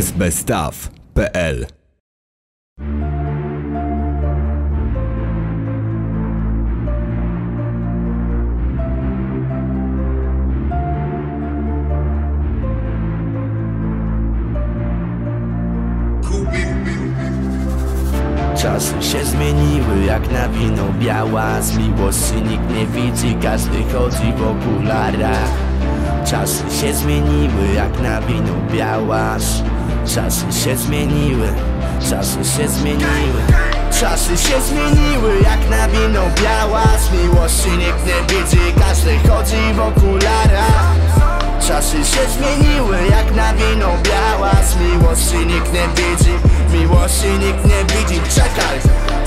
sbstaw.pl Czasy się zmieniły jak na wino biała. Z miłości nikt nie widzi, każdy chodzi w okularach. Czasy się zmieniły jak na wino Czasy się zmieniły, czasy się zmieniły Czasy się zmieniły jak na wino biała Z miłości nikt nie widzi, każdy chodzi w okularach Czasy się zmieniły jak na wino biała Z miłości nikt nie widzi Miłości nikt nie widzi. Czekaj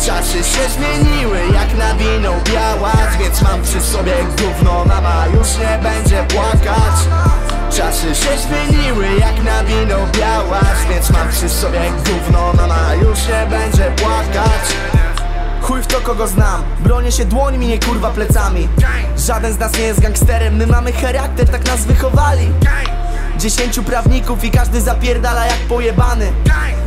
Czasy się zmieniły jak na wino biała Więc mam przy sobie gówno Mama już nie będzie płakać Czasy się zmieniły jak na wino biała Więc mam przy sobie gówno Mama już nie będzie płakać. Chuj w to kogo znam Bronię się dłońmi, nie kurwa plecami. Żaden z nas nie jest gangsterem My mamy charakter, tak nas wychowali Dziesięciu prawników i każdy zapierdala jak pojebany.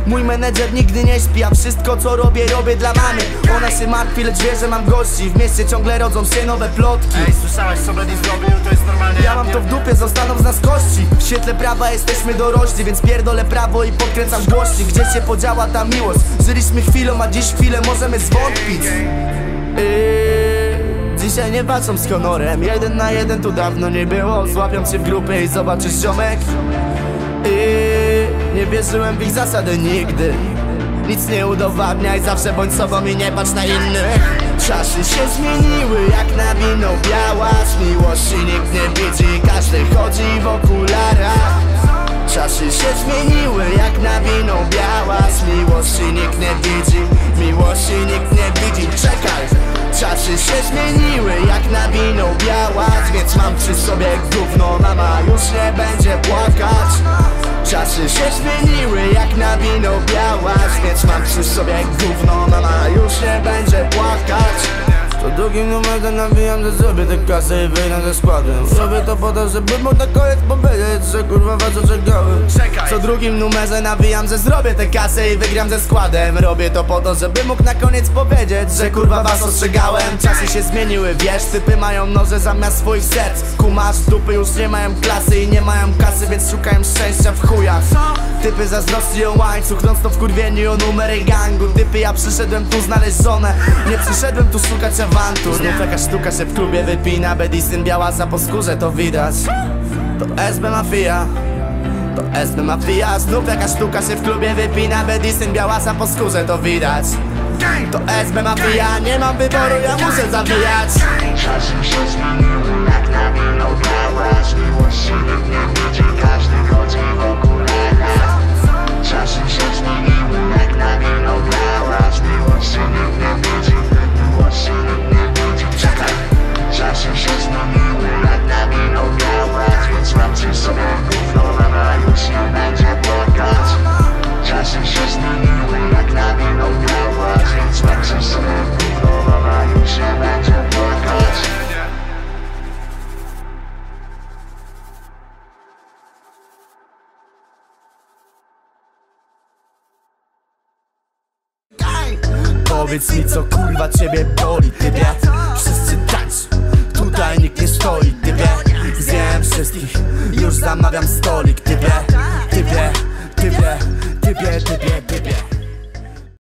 Mój menedżer nigdy nie śpi, a wszystko co robię, robię dla mamy. Ona się martwi, lecz wie, że mam gości. W mieście ciągle rodzą się nowe plotki. Ej, słyszałeś co Benny zrobił? To jest normalnie ja mam to w dupie, zostaną z nas kości. W świetle prawa jesteśmy dorośli, więc pierdolę prawo i podkręcam głośnik. Gdzie się podziała ta miłość? Żyliśmy chwilą, a dziś chwilę możemy zwątpić Dzisiaj nie patrzą z honorem. Jeden na jeden tu dawno nie było. Złapią cię w grupę i zobaczysz ziomek. Yy, Nie wierzyłem w ich zasady nigdy. Nic nie udowadniaj, zawsze bądź sobą i nie patrz na innych. Czasy się zmieniły jak na wino biała. Z miłości nikt nie widzi, każdy chodzi w okularach Czasy się zmieniły jak na wino biała Z miłości nikt nie widzi, miłości nikt nie widzi. Czekaj, czasy się zmieniły jak na wino biała Więc mam przy sobie gówno, mama już nie będzie płakać. Czasy się zmieniły jak na wino biała Więc mam przy sobie gówno, mama już nie będzie płakać to drugim numerem nawijam, że zrobię tę kasę i wyjdę ze składem. Zrobię to po to, żeby mógł na koniec powiedzieć, że kurwa was oczekałem. Co drugim numerze nawijam, że zrobię tę kasę i wygram ze składem. Robię to po to, żeby mógł na koniec powiedzieć, że kurwa was ostrzegałem. Czasy się zmieniły, wiesz, typy mają noże zamiast swoich serc. Kumasz, dupy już nie mają klasy i nie mają kasy, więc szukają szczęścia w chujach. Typy zazdrości o łańcuch, stop wkurwieni o numery gangu. Typy, ja przyszedłem tu znaleźć żonę, nie przyszedłem tu szukać awantur. Znów jakaś sztuka się w klubie wypina, bedisyn biała za po skórze, to widać. To SB Mafia. To SB Mafia, znów jakaś sztuka się w klubie wypina Bedisyn biała za po skórze, to widać. To SB Mafia, nie mam wyboru, ja muszę zawijać Powiedz mi co kurwa ciebie boli, typie Wszyscy tańczą, tutaj nikt nie stoi,